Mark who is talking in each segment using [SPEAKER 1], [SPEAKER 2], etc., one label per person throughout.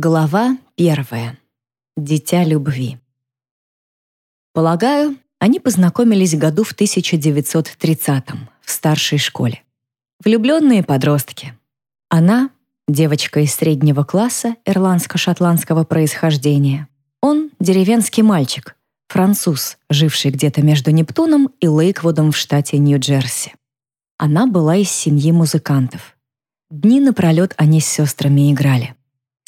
[SPEAKER 1] Глава первая. Дитя любви. Полагаю, они познакомились году в 1930-м в старшей школе. Влюбленные подростки. Она — девочка из среднего класса ирландско-шотландского происхождения. Он — деревенский мальчик, француз, живший где-то между Нептуном и Лейквудом в штате Нью-Джерси. Она была из семьи музыкантов. Дни напролет они с сестрами играли.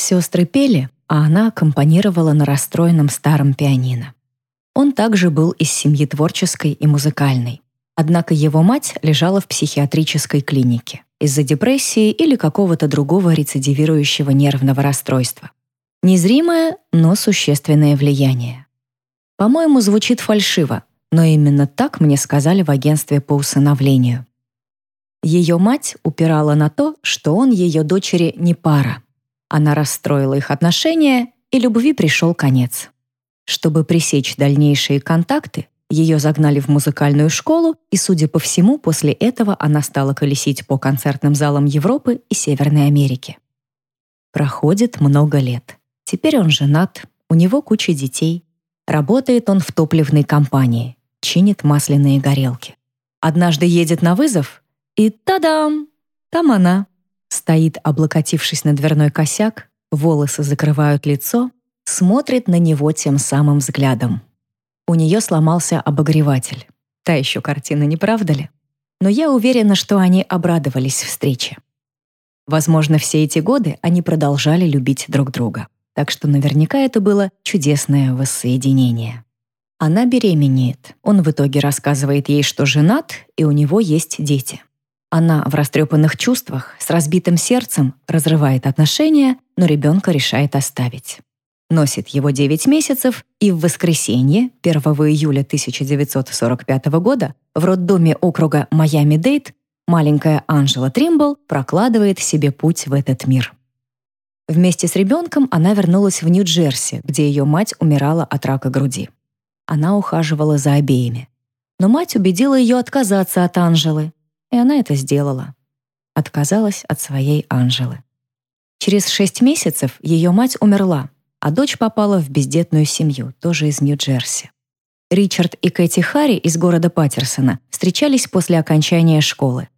[SPEAKER 1] Сестры пели, а она аккомпанировала на расстроенном старом пианино. Он также был из семьи творческой и музыкальной. Однако его мать лежала в психиатрической клинике из-за депрессии или какого-то другого рецидивирующего нервного расстройства. Незримое, но существенное влияние. По-моему, звучит фальшиво, но именно так мне сказали в агентстве по усыновлению. Ее мать упирала на то, что он ее дочери не пара. Она расстроила их отношения, и любви пришел конец. Чтобы пресечь дальнейшие контакты, ее загнали в музыкальную школу, и, судя по всему, после этого она стала колесить по концертным залам Европы и Северной Америки. Проходит много лет. Теперь он женат, у него куча детей. Работает он в топливной компании, чинит масляные горелки. Однажды едет на вызов, и тадам! Там она, Стоит, облокотившись на дверной косяк, волосы закрывают лицо, смотрит на него тем самым взглядом. У нее сломался обогреватель. Та еще картина, не правда ли? Но я уверена, что они обрадовались встрече. Возможно, все эти годы они продолжали любить друг друга. Так что наверняка это было чудесное воссоединение. Она беременеет. Он в итоге рассказывает ей, что женат, и у него есть дети. Она в растрепанных чувствах, с разбитым сердцем, разрывает отношения, но ребенка решает оставить. Носит его 9 месяцев, и в воскресенье, 1 июля 1945 года, в роддоме округа Майами-Дейт маленькая Анжела Тримбл прокладывает себе путь в этот мир. Вместе с ребенком она вернулась в Нью-Джерси, где ее мать умирала от рака груди. Она ухаживала за обеими. Но мать убедила ее отказаться от Анжелы, и она это сделала. Отказалась от своей Анжелы. Через шесть месяцев ее мать умерла, а дочь попала в бездетную семью, тоже из Нью-Джерси. Ричард и Кэти Харри из города Паттерсона встречались после окончания школы.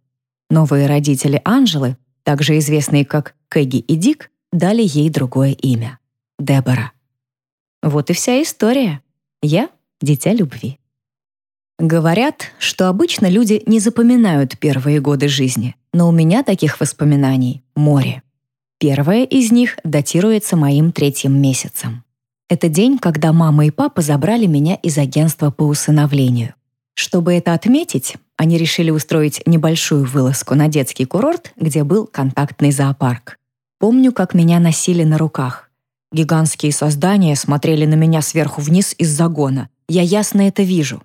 [SPEAKER 1] Новые родители Анжелы, также известные как Кэгги и Дик, дали ей другое имя — Дебора. Вот и вся история. Я — дитя любви. Говорят, что обычно люди не запоминают первые годы жизни, но у меня таких воспоминаний море. Первое из них датируется моим третьим месяцем. Это день, когда мама и папа забрали меня из агентства по усыновлению. Чтобы это отметить, они решили устроить небольшую вылазку на детский курорт, где был контактный зоопарк. Помню, как меня носили на руках. Гигантские создания смотрели на меня сверху вниз из загона. Я ясно это вижу.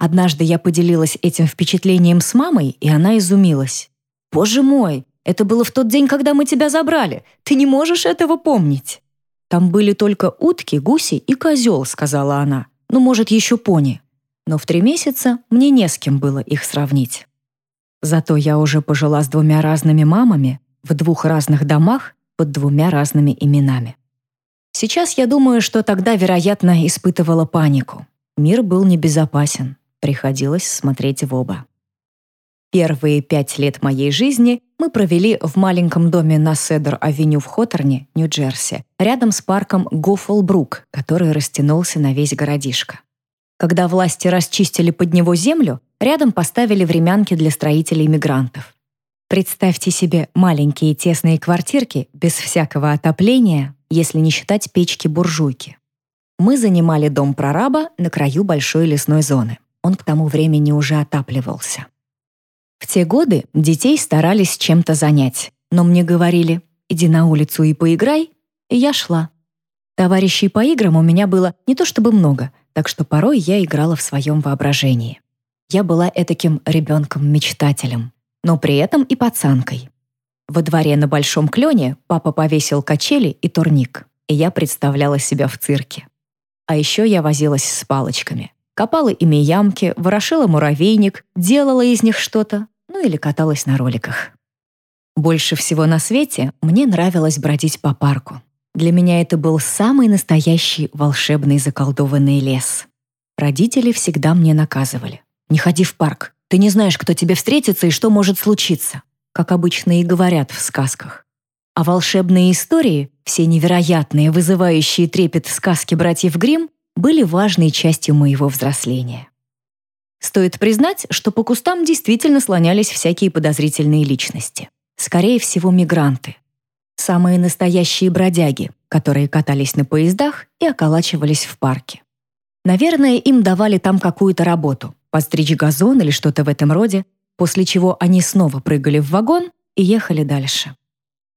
[SPEAKER 1] Однажды я поделилась этим впечатлением с мамой, и она изумилась. «Боже мой, это было в тот день, когда мы тебя забрали. Ты не можешь этого помнить». «Там были только утки, гуси и козел», — сказала она. «Ну, может, еще пони». Но в три месяца мне не с кем было их сравнить. Зато я уже пожила с двумя разными мамами, в двух разных домах, под двумя разными именами. Сейчас я думаю, что тогда, вероятно, испытывала панику. Мир был небезопасен. Приходилось смотреть в оба. Первые пять лет моей жизни мы провели в маленьком доме на Седер-авеню в Хоторне, Нью-Джерси, рядом с парком Гоффлбрук, который растянулся на весь городишко. Когда власти расчистили под него землю, рядом поставили времянки для строителей-мигрантов. Представьте себе маленькие тесные квартирки без всякого отопления, если не считать печки-буржуйки. Мы занимали дом прораба на краю большой лесной зоны. Он к тому времени уже отапливался. В те годы детей старались чем-то занять, но мне говорили «иди на улицу и поиграй», и я шла. Товарищей по играм у меня было не то чтобы много, так что порой я играла в своем воображении. Я была этаким ребенком-мечтателем, но при этом и пацанкой. Во дворе на Большом Клене папа повесил качели и турник, и я представляла себя в цирке. А еще я возилась с палочками копала ими ямки, ворошила муравейник, делала из них что-то, ну или каталась на роликах. Больше всего на свете мне нравилось бродить по парку. Для меня это был самый настоящий волшебный заколдованный лес. Родители всегда мне наказывали. «Не ходи в парк. Ты не знаешь, кто тебе встретится и что может случиться», как обычно и говорят в сказках. А волшебные истории, все невероятные, вызывающие трепет сказки братьев Гримм, были важной частью моего взросления. Стоит признать, что по кустам действительно слонялись всякие подозрительные личности. Скорее всего, мигранты. Самые настоящие бродяги, которые катались на поездах и околачивались в парке. Наверное, им давали там какую-то работу, подстричь газон или что-то в этом роде, после чего они снова прыгали в вагон и ехали дальше.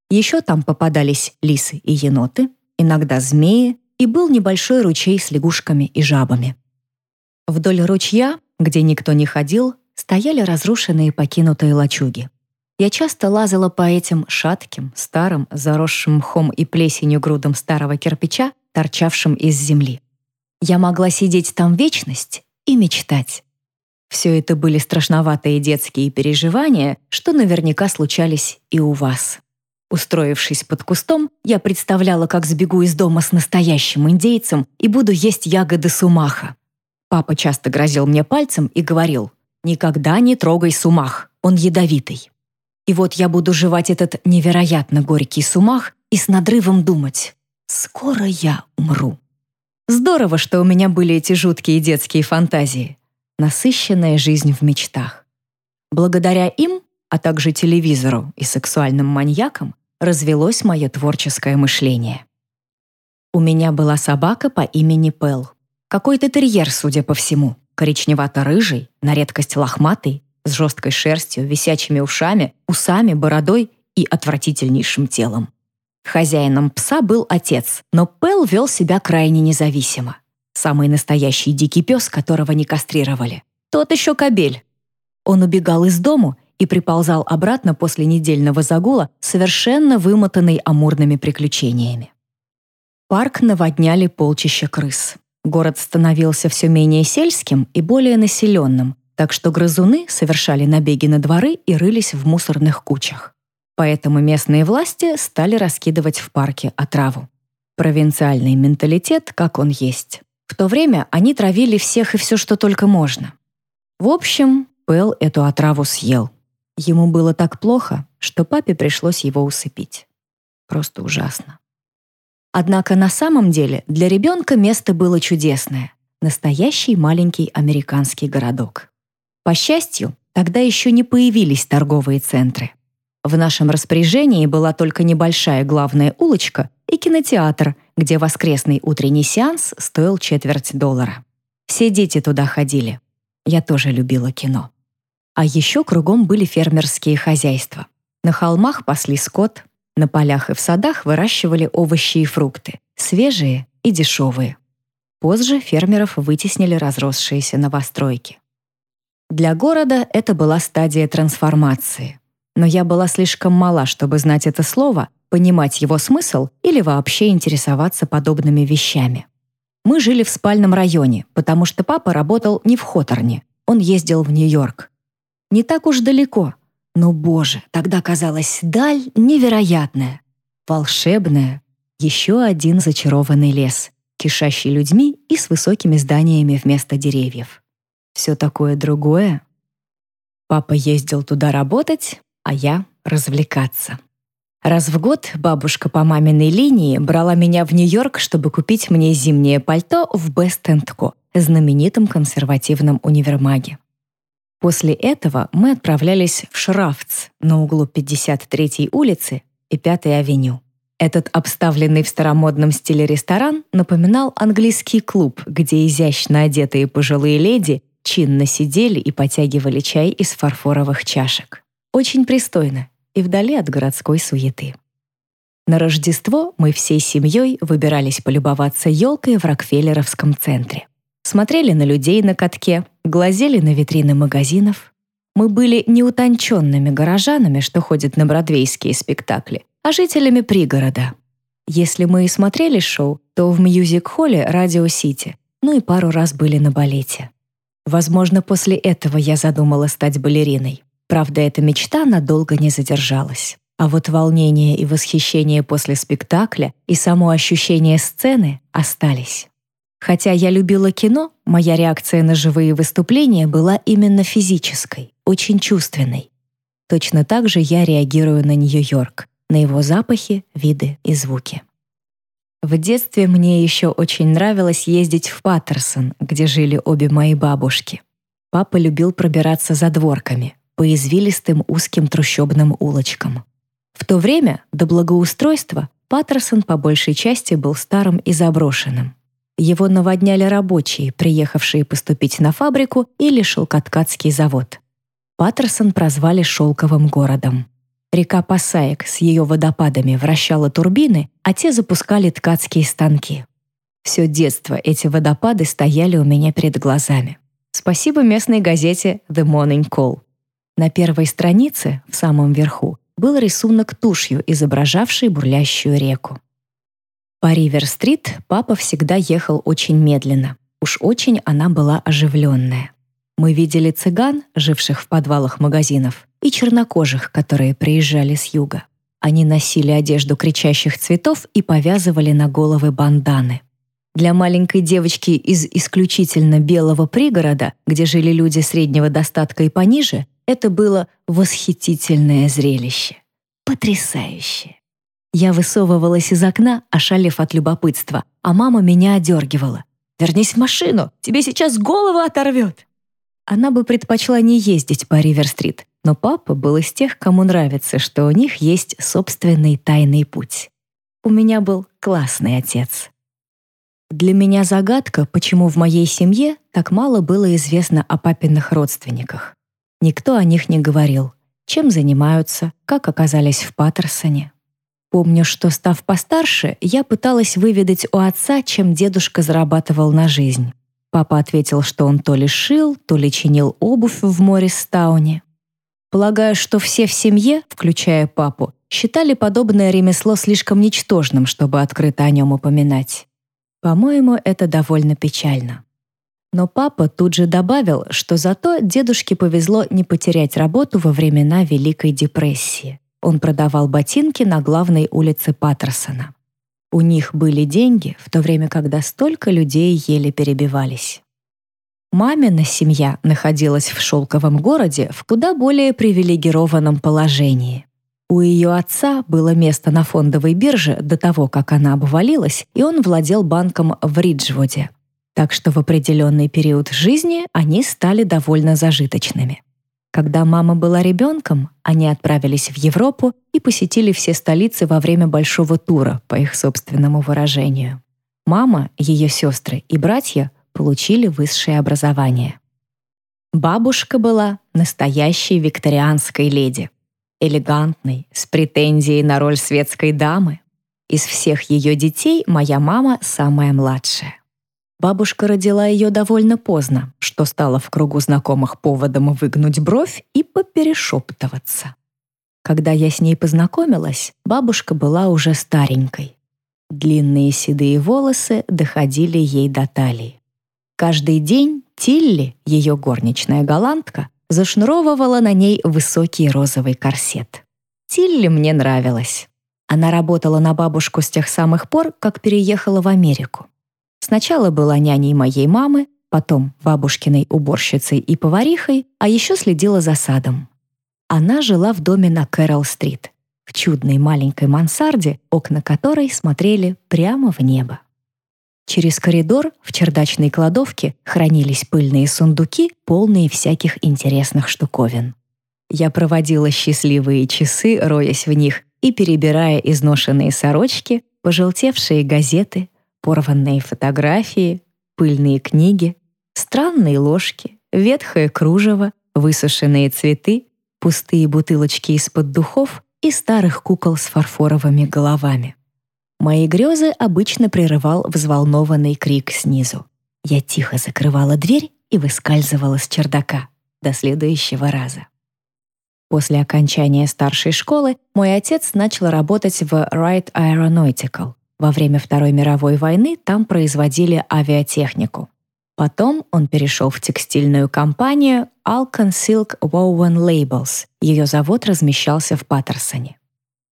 [SPEAKER 1] Еще там попадались лисы и еноты, иногда змеи, и был небольшой ручей с лягушками и жабами. Вдоль ручья, где никто не ходил, стояли разрушенные покинутые лачуги. Я часто лазала по этим шатким, старым, заросшим мхом и плесенью грудам старого кирпича, торчавшим из земли. Я могла сидеть там вечность и мечтать. Все это были страшноватые детские переживания, что наверняка случались и у вас. Устроившись под кустом, я представляла, как сбегу из дома с настоящим индейцем и буду есть ягоды сумаха. Папа часто грозил мне пальцем и говорил, «Никогда не трогай сумах, он ядовитый». И вот я буду жевать этот невероятно горький сумах и с надрывом думать, «Скоро я умру». Здорово, что у меня были эти жуткие детские фантазии. Насыщенная жизнь в мечтах. Благодаря им, а также телевизору и сексуальным маньякам, развелось мое творческое мышление. У меня была собака по имени Пэл. Какой-то терьер, судя по всему, коричневато-рыжий, на редкость лохматый, с жесткой шерстью, висячими ушами, усами, бородой и отвратительнейшим телом. Хозяином пса был отец, но Пэл вел себя крайне независимо. Самый настоящий дикий пес, которого не кастрировали. Тот еще кобель. Он убегал из дому и приползал обратно после недельного загула, совершенно вымотанный амурными приключениями. Парк наводняли полчища крыс. Город становился все менее сельским и более населенным, так что грызуны совершали набеги на дворы и рылись в мусорных кучах. Поэтому местные власти стали раскидывать в парке отраву. Провинциальный менталитет, как он есть. В то время они травили всех и все, что только можно. В общем, Пэл эту отраву съел. Ему было так плохо, что папе пришлось его усыпить. Просто ужасно. Однако на самом деле для ребенка место было чудесное. Настоящий маленький американский городок. По счастью, тогда еще не появились торговые центры. В нашем распоряжении была только небольшая главная улочка и кинотеатр, где воскресный утренний сеанс стоил четверть доллара. Все дети туда ходили. Я тоже любила кино. А еще кругом были фермерские хозяйства. На холмах пасли скот, на полях и в садах выращивали овощи и фрукты, свежие и дешевые. Позже фермеров вытеснили разросшиеся новостройки. Для города это была стадия трансформации. Но я была слишком мала, чтобы знать это слово, понимать его смысл или вообще интересоваться подобными вещами. Мы жили в спальном районе, потому что папа работал не в Хоторне, он ездил в Нью-Йорк. Не так уж далеко. Но, боже, тогда казалась даль невероятная, волшебная. Еще один зачарованный лес, кишащий людьми и с высокими зданиями вместо деревьев. Все такое другое. Папа ездил туда работать, а я — развлекаться. Раз в год бабушка по маминой линии брала меня в Нью-Йорк, чтобы купить мне зимнее пальто в Co, знаменитом консервативном универмаге. После этого мы отправлялись в Шрафтс на углу 53-й улицы и 5-й авеню. Этот обставленный в старомодном стиле ресторан напоминал английский клуб, где изящно одетые пожилые леди чинно сидели и потягивали чай из фарфоровых чашек. Очень пристойно и вдали от городской суеты. На Рождество мы всей семьей выбирались полюбоваться елкой в Рокфеллеровском центре. Смотрели на людей на катке, глазели на витрины магазинов. Мы были не утонченными горожанами, что ходят на бродвейские спектакли, а жителями пригорода. Если мы и смотрели шоу, то в мьюзик-холле «Радио Сити», ну и пару раз были на балете. Возможно, после этого я задумала стать балериной. Правда, эта мечта надолго не задержалась. А вот волнение и восхищение после спектакля и само ощущение сцены остались. Хотя я любила кино, моя реакция на живые выступления была именно физической, очень чувственной. Точно так же я реагирую на Нью-Йорк, на его запахи, виды и звуки. В детстве мне еще очень нравилось ездить в Паттерсон, где жили обе мои бабушки. Папа любил пробираться за дворками, по извилистым узким трущобным улочкам. В то время, до благоустройства, Паттерсон по большей части был старым и заброшенным. Его наводняли рабочие, приехавшие поступить на фабрику или шелкоткацкий завод. Паттерсон прозвали «шелковым городом». Река Пасаек с ее водопадами вращала турбины, а те запускали ткацкие станки. Все детство эти водопады стояли у меня перед глазами. Спасибо местной газете The Morning Call. На первой странице, в самом верху, был рисунок тушью, изображавший бурлящую реку. По Ривер-стрит папа всегда ехал очень медленно. Уж очень она была оживленная. Мы видели цыган, живших в подвалах магазинов, и чернокожих, которые приезжали с юга. Они носили одежду кричащих цветов и повязывали на головы банданы. Для маленькой девочки из исключительно белого пригорода, где жили люди среднего достатка и пониже, это было восхитительное зрелище. Потрясающе. Я высовывалась из окна, ошалев от любопытства, а мама меня одергивала. «Вернись в машину, тебе сейчас голову оторвет!» Она бы предпочла не ездить по Ривер-стрит, но папа был из тех, кому нравится, что у них есть собственный тайный путь. У меня был классный отец. Для меня загадка, почему в моей семье так мало было известно о папиных родственниках. Никто о них не говорил, чем занимаются, как оказались в Паттерсоне. Помню, что, став постарше, я пыталась выведать у отца, чем дедушка зарабатывал на жизнь. Папа ответил, что он то ли шил, то ли чинил обувь в Морристауне. Полагаю, что все в семье, включая папу, считали подобное ремесло слишком ничтожным, чтобы открыто о нем упоминать. По-моему, это довольно печально. Но папа тут же добавил, что зато дедушке повезло не потерять работу во времена Великой депрессии. Он продавал ботинки на главной улице Паттерсона. У них были деньги, в то время, когда столько людей еле перебивались. Мамина семья находилась в шелковом городе в куда более привилегированном положении. У ее отца было место на фондовой бирже до того, как она обвалилась, и он владел банком в Риджвуде. Так что в определенный период жизни они стали довольно зажиточными. Когда мама была ребенком, они отправились в Европу и посетили все столицы во время большого тура, по их собственному выражению. Мама, ее сестры и братья получили высшее образование. Бабушка была настоящей викторианской леди, элегантной, с претензией на роль светской дамы. Из всех ее детей моя мама самая младшая. Бабушка родила ее довольно поздно, что стало в кругу знакомых поводом выгнуть бровь и поперешептываться. Когда я с ней познакомилась, бабушка была уже старенькой. Длинные седые волосы доходили ей до талии. Каждый день Тилли, ее горничная голландка, зашнуровывала на ней высокий розовый корсет. Тилли мне нравилась. Она работала на бабушку с тех самых пор, как переехала в Америку. Сначала была няней моей мамы, потом бабушкиной уборщицей и поварихой, а еще следила за садом. Она жила в доме на Кэрол-стрит, в чудной маленькой мансарде, окна которой смотрели прямо в небо. Через коридор в чердачной кладовке хранились пыльные сундуки, полные всяких интересных штуковин. Я проводила счастливые часы, роясь в них и перебирая изношенные сорочки, пожелтевшие газеты, порванные фотографии, пыльные книги, странные ложки, ветхое кружево, высушенные цветы, пустые бутылочки из-под духов и старых кукол с фарфоровыми головами. Мои грезы обычно прерывал взволнованный крик снизу. Я тихо закрывала дверь и выскальзывала с чердака. До следующего раза. После окончания старшей школы мой отец начал работать в Wright Aeronautical, во время Второй мировой войны там производили авиатехнику. Потом он перешел в текстильную компанию Alcon Silk Woven Labels. Ее завод размещался в Паттерсоне.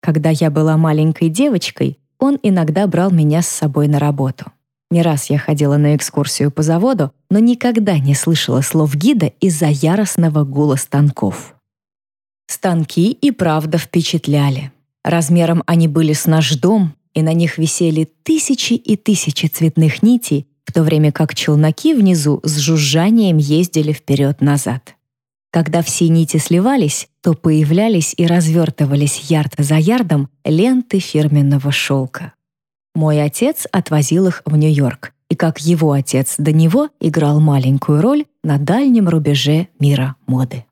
[SPEAKER 1] Когда я была маленькой девочкой, он иногда брал меня с собой на работу. Не раз я ходила на экскурсию по заводу, но никогда не слышала слов гида из-за яростного гула станков. Станки и правда впечатляли. Размером они были с наш дом, и на них висели тысячи и тысячи цветных нитей, в то время как челноки внизу с жужжанием ездили вперед-назад. Когда все нити сливались, то появлялись и развертывались ярд за ярдом ленты фирменного шелка. Мой отец отвозил их в Нью-Йорк, и как его отец до него играл маленькую роль на дальнем рубеже мира моды.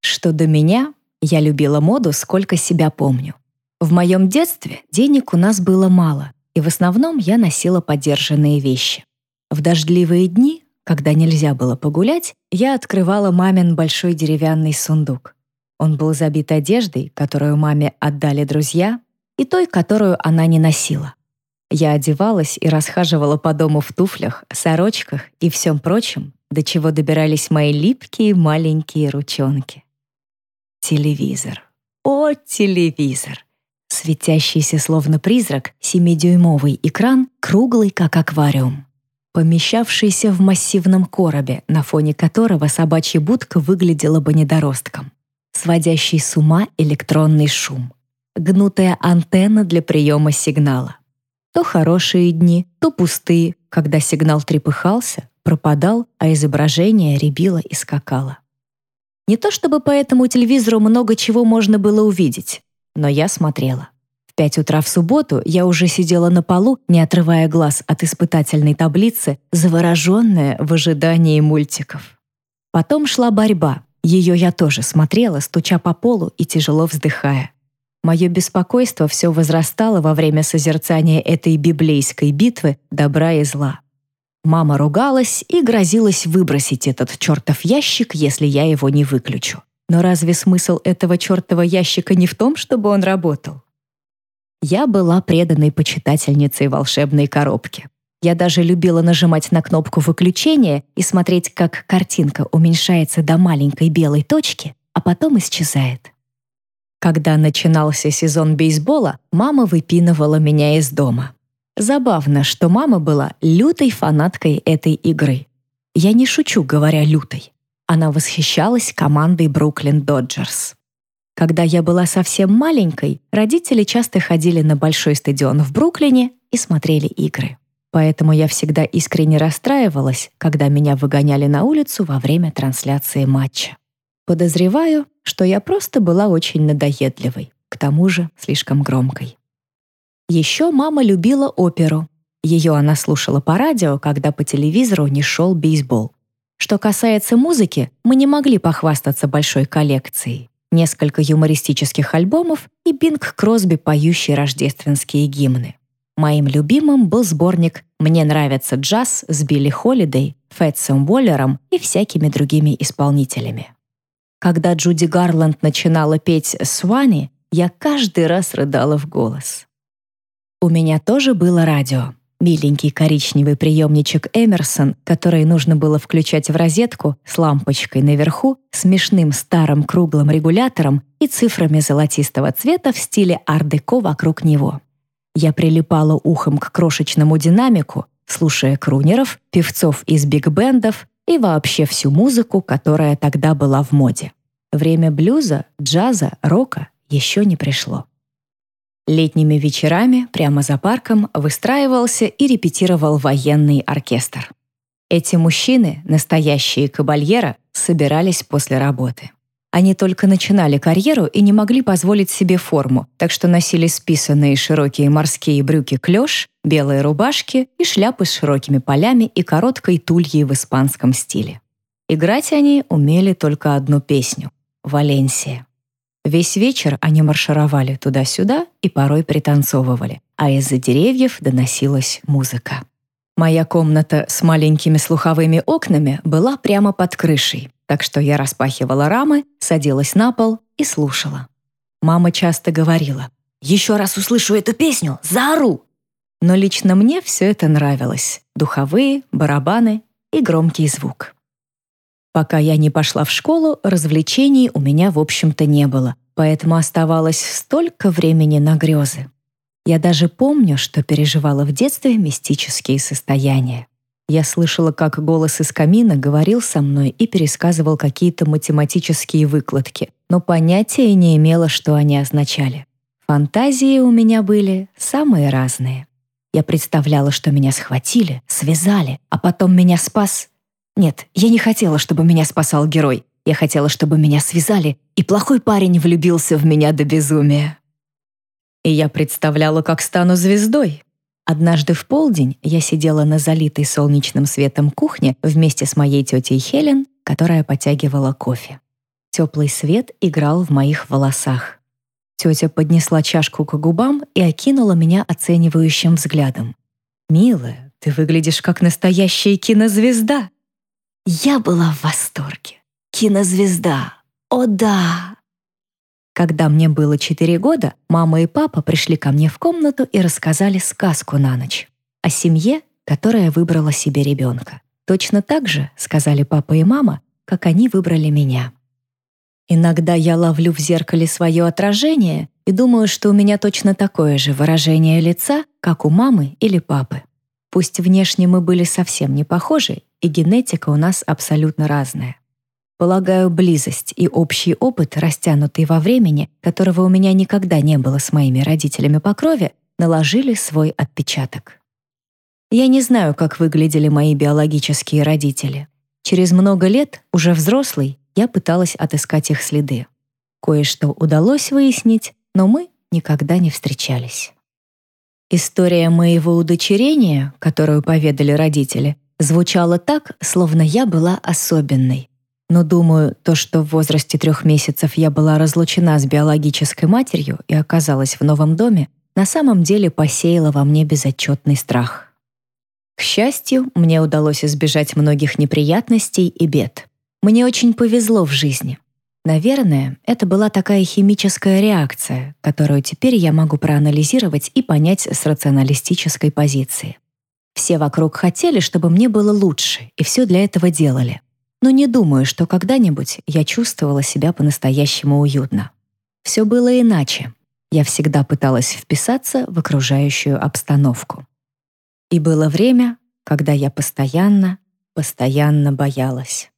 [SPEAKER 1] Что до меня, я любила моду, сколько себя помню. В моем детстве денег у нас было мало, и в основном я носила подержанные вещи. В дождливые дни, когда нельзя было погулять, я открывала мамин большой деревянный сундук. Он был забит одеждой, которую маме отдали друзья, и той, которую она не носила. Я одевалась и расхаживала по дому в туфлях, сорочках и всем прочем, до чего добирались мои липкие маленькие ручонки. Телевизор. О, телевизор! Светящийся словно призрак, семидюймовый экран, круглый как аквариум. Помещавшийся в массивном коробе, на фоне которого собачья будка выглядела бы недоростком. Сводящий с ума электронный шум. Гнутая антенна для приема сигнала. То хорошие дни, то пустые, когда сигнал трепыхался, пропадал, а изображение рябило и скакало. Не то чтобы по этому телевизору много чего можно было увидеть, но я смотрела. В пять утра в субботу я уже сидела на полу, не отрывая глаз от испытательной таблицы, завороженная в ожидании мультиков. Потом шла борьба. Ее я тоже смотрела, стуча по полу и тяжело вздыхая. Мое беспокойство все возрастало во время созерцания этой библейской битвы добра и зла. Мама ругалась и грозилась выбросить этот чертов ящик, если я его не выключу. Но разве смысл этого чертова ящика не в том, чтобы он работал? Я была преданной почитательницей волшебной коробки. Я даже любила нажимать на кнопку выключения и смотреть, как картинка уменьшается до маленькой белой точки, а потом исчезает. Когда начинался сезон бейсбола, мама выпинывала меня из дома. Забавно, что мама была лютой фанаткой этой игры. Я не шучу, говоря лютой. Она восхищалась командой Бруклин Доджерс. Когда я была совсем маленькой, родители часто ходили на большой стадион в Бруклине и смотрели игры. Поэтому я всегда искренне расстраивалась, когда меня выгоняли на улицу во время трансляции матча. Подозреваю, что я просто была очень надоедливой, к тому же слишком громкой. Еще мама любила оперу. Ее она слушала по радио, когда по телевизору не шел бейсбол. Что касается музыки, мы не могли похвастаться большой коллекцией. Несколько юмористических альбомов и Бинг Кросби, поющий рождественские гимны. Моим любимым был сборник «Мне нравится джаз» с Билли Холидей, Фэтсом Уоллером и всякими другими исполнителями. Когда Джуди Гарланд начинала петь «Свани», я каждый раз рыдала в голос. У меня тоже было радио. Миленький коричневый приемничек Эмерсон, который нужно было включать в розетку с лампочкой наверху, смешным старым круглым регулятором и цифрами золотистого цвета в стиле ар-деко вокруг него. Я прилипала ухом к крошечному динамику, слушая крунеров, певцов из биг-бендов и вообще всю музыку, которая тогда была в моде. Время блюза, джаза, рока еще не пришло. Летними вечерами прямо за парком выстраивался и репетировал военный оркестр. Эти мужчины, настоящие кабальера, собирались после работы. Они только начинали карьеру и не могли позволить себе форму, так что носили списанные широкие морские брюки клеш, белые рубашки и шляпы с широкими полями и короткой тульей в испанском стиле. Играть они умели только одну песню — «Валенсия». Весь вечер они маршировали туда-сюда и порой пританцовывали, а из-за деревьев доносилась музыка. Моя комната с маленькими слуховыми окнами была прямо под крышей, так что я распахивала рамы, садилась на пол и слушала. Мама часто говорила, «Еще раз услышу эту песню, заору!» Но лично мне все это нравилось. Духовые, барабаны и громкий звук. Пока я не пошла в школу, развлечений у меня, в общем-то, не было. поэтому оставалось столько времени на грезы. Я даже помню, что переживала в детстве мистические состояния. Я слышала, как голос из камина говорил со мной и пересказывал какие-то математические выкладки, но понятия не имела, что они означали. Фантазии у меня были самые разные. Я представляла, что меня схватили, связали, а потом меня спас. Нет, я не хотела, чтобы меня спасал герой. Я хотела, чтобы меня связали, и плохой парень влюбился в меня до безумия. И я представляла, как стану звездой, Однажды в полдень я сидела на залитой солнечным светом кухне вместе с моей тетей Хелен, которая потягивала кофе. Теплый свет играл в моих волосах. Тетя поднесла чашку к губам и окинула меня оценивающим взглядом. «Милая, ты выглядишь как настоящая кинозвезда». Я была в восторге. Кинозвезда. О да! Когда мне было 4 года, мама и папа пришли ко мне в комнату и рассказали сказку на ночь о семье, которая выбрала себе ребенка. Точно так же, сказали папа и мама, как они выбрали меня. Иногда я ловлю в зеркале свое отражение и думаю, что у меня точно такое же выражение лица, как у мамы или папы. Пусть внешне мы были совсем не похожи, и генетика у нас абсолютно разная. Полагаю, близость и общий опыт, растянутый во времени, которого у меня никогда не было с моими родителями по крови, наложили свой отпечаток. Я не знаю, как выглядели мои биологические родители. Через много лет, уже взрослый, я пыталась отыскать их следы. Кое-что удалось выяснить, но мы никогда не встречались. История моего удочерения, которую поведали родители, звучала так, словно я была особенной, но думаю, то, что в возрасте трех месяцев я была разлучена с биологической матерью и оказалась в новом доме, на самом деле посеяло во мне безотчетный страх. К счастью, мне удалось избежать многих неприятностей и бед. Мне очень повезло в жизни. Наверное, это была такая химическая реакция, которую теперь я могу проанализировать и понять с рационалистической позиции. Все вокруг хотели, чтобы мне было лучше, и все для этого делали но не думаю, что когда-нибудь я чувствовала себя по-настоящему уютно. Все было иначе. Я всегда пыталась вписаться в окружающую обстановку. И было время, когда я постоянно, постоянно боялась.